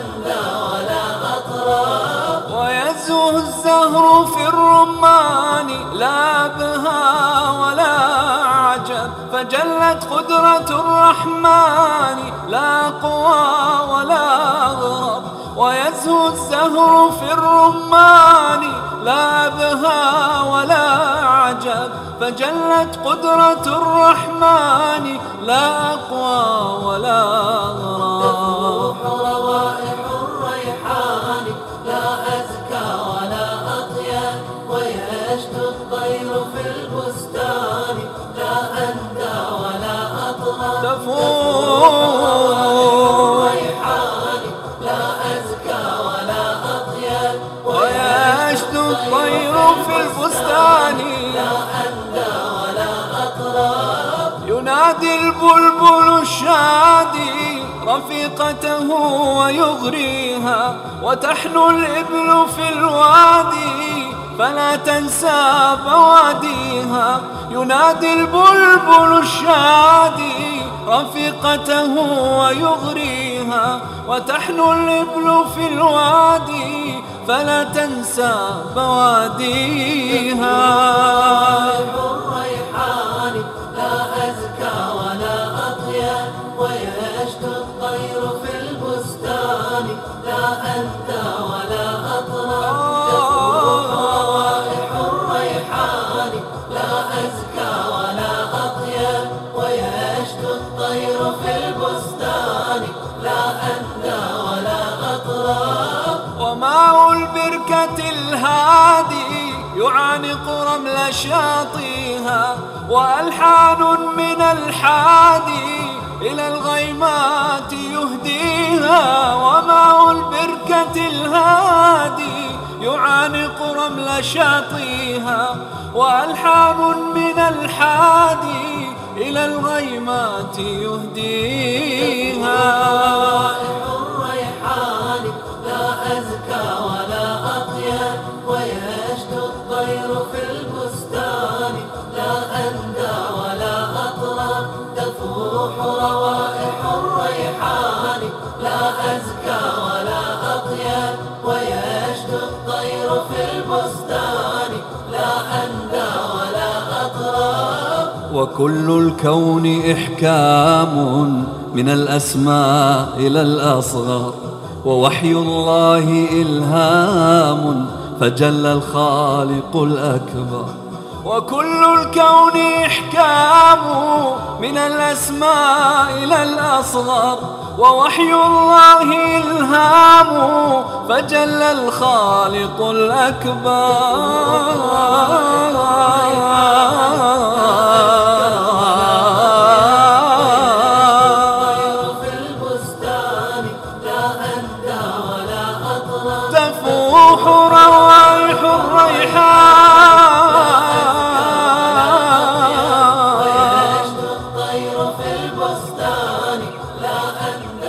النار أطرى ويزهو الزهر في الرمان لا بها ولا عجب فجلت قدرة الرحمن لا قوى ولا غرب ويزهو الزهر في الرمان لا بها ولا عجب فجلت قدرة الرحمن لا أقوى ولا غرام لا أزكى ولا أطيب الطير في البستان ينادي البلبل الشادي رفيقته ويغريها وتحنو الإبل في الوادي فلا تنسى بواديها. ينادي البلبل الشادي رفيقته ويغريها وتحنو الإبل في الوادي فلا تنسى بواديها. لا أندى ولا أطرى وماء البركة الهادي يعانق رمل شاطئها وألحان من الحادي إلى الغيمات يهديها. وماء البركة الهادي يعانق رمل شاطئها وألحان من الحادي إلى الغيمات يهديها. الريحان لا أزكى ولا الطير في البستان. لا ولا تفوح روائح الريحان لا أزكى وكل الكون إحكام من الأسماء إلى الأصغر ووحي الله إلهام فجل الخالق الأكبر. وكل الكون إحكام من الأسماء إلى الأصغر ووحي الله إلهام فجل الخالق الأكبر. الطيحان لا أنت